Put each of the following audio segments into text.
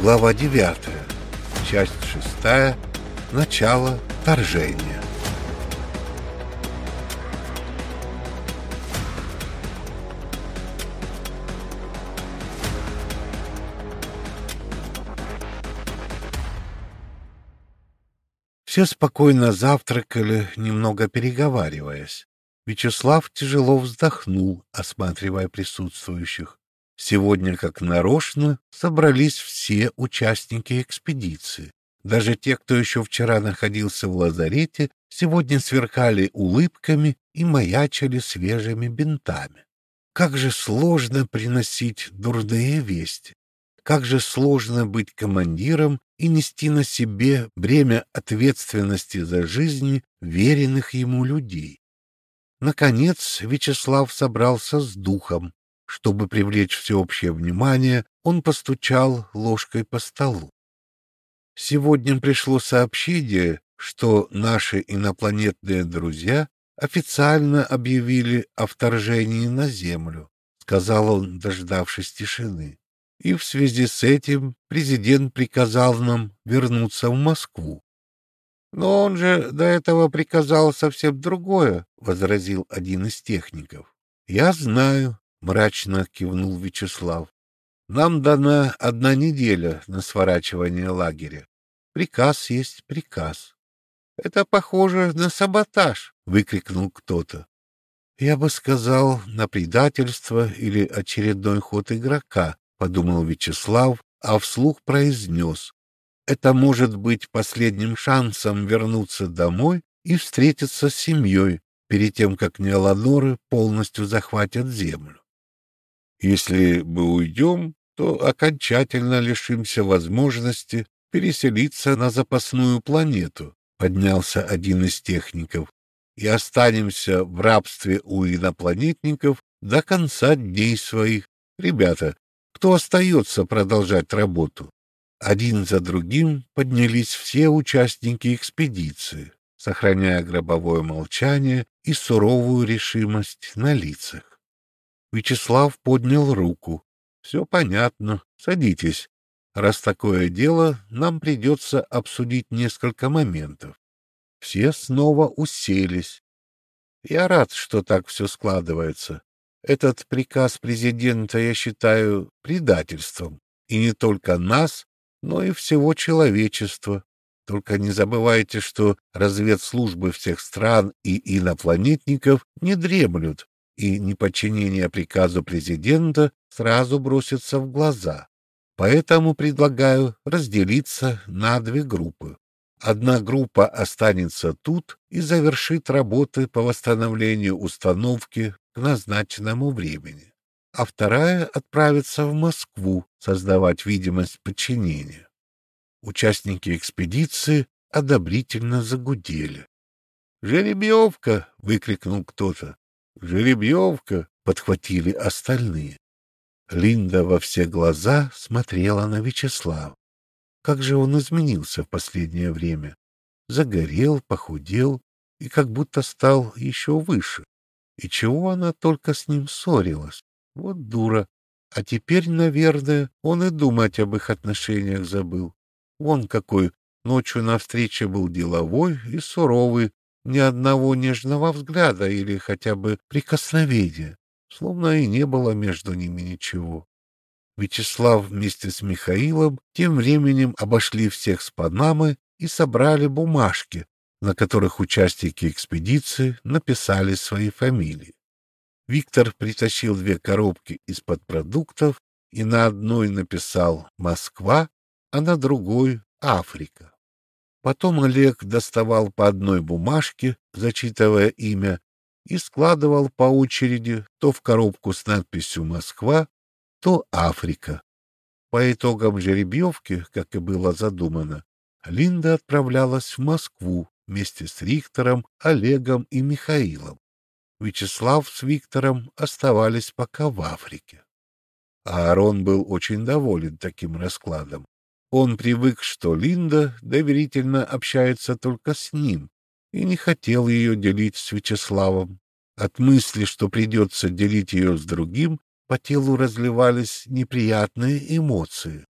Глава 9. Часть 6. Начало вторжения. Все спокойно завтракали, немного переговариваясь. Вячеслав тяжело вздохнул, осматривая присутствующих. Сегодня, как нарочно, собрались все участники экспедиции. Даже те, кто еще вчера находился в лазарете, сегодня сверкали улыбками и маячили свежими бинтами. Как же сложно приносить дурные вести! Как же сложно быть командиром и нести на себе бремя ответственности за жизни веренных ему людей. Наконец Вячеслав собрался с духом. Чтобы привлечь всеобщее внимание, он постучал ложкой по столу. Сегодня пришло сообщение, что наши инопланетные друзья официально объявили о вторжении на Землю, сказал он, дождавшись тишины. И в связи с этим президент приказал нам вернуться в Москву. Но он же до этого приказал совсем другое, возразил один из техников. Я знаю, мрачно кивнул Вячеслав. Нам дана одна неделя на сворачивание лагеря. Приказ есть приказ. Это похоже на саботаж, выкрикнул кто-то. Я бы сказал, на предательство или очередной ход игрока, подумал Вячеслав, а вслух произнес. Это может быть последним шансом вернуться домой и встретиться с семьей перед тем, как Неоланоры полностью захватят землю. Если мы уйдем, то окончательно лишимся возможности переселиться на запасную планету, поднялся один из техников, и останемся в рабстве у инопланетников до конца дней своих. Ребята, кто остается продолжать работу? Один за другим поднялись все участники экспедиции, сохраняя гробовое молчание и суровую решимость на лицах. Вячеслав поднял руку. «Все понятно. Садитесь. Раз такое дело, нам придется обсудить несколько моментов». Все снова уселись. Я рад, что так все складывается. Этот приказ президента я считаю предательством. И не только нас, но и всего человечества. Только не забывайте, что разведслужбы всех стран и инопланетников не дремлют, и неподчинение приказу президента сразу бросится в глаза. Поэтому предлагаю разделиться на две группы. Одна группа останется тут и завершит работы по восстановлению установки к назначенному времени а вторая отправится в Москву создавать видимость подчинения. Участники экспедиции одобрительно загудели. «Жеребьевка!» — выкрикнул кто-то. «Жеребьевка!» — подхватили остальные. Линда во все глаза смотрела на Вячеслава. Как же он изменился в последнее время. Загорел, похудел и как будто стал еще выше. И чего она только с ним ссорилась? Вот дура. А теперь, наверное, он и думать об их отношениях забыл. Вон какой ночью на встрече был деловой и суровый, ни одного нежного взгляда или хотя бы прикосновения, словно и не было между ними ничего. Вячеслав вместе с Михаилом тем временем обошли всех с Панамы и собрали бумажки, на которых участники экспедиции написали свои фамилии. Виктор притащил две коробки из-под продуктов и на одной написал «Москва», а на другой «Африка». Потом Олег доставал по одной бумажке, зачитывая имя, и складывал по очереди то в коробку с надписью «Москва», то «Африка». По итогам жеребьевки, как и было задумано, Линда отправлялась в Москву вместе с Рихтером, Олегом и Михаилом. Вячеслав с Виктором оставались пока в Африке. Аарон был очень доволен таким раскладом. Он привык, что Линда доверительно общается только с ним, и не хотел ее делить с Вячеславом. От мысли, что придется делить ее с другим, по телу разливались неприятные эмоции.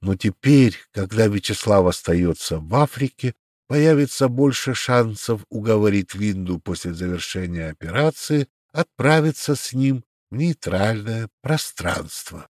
Но теперь, когда Вячеслав остается в Африке, появится больше шансов уговорить Линду после завершения операции отправиться с ним в нейтральное пространство.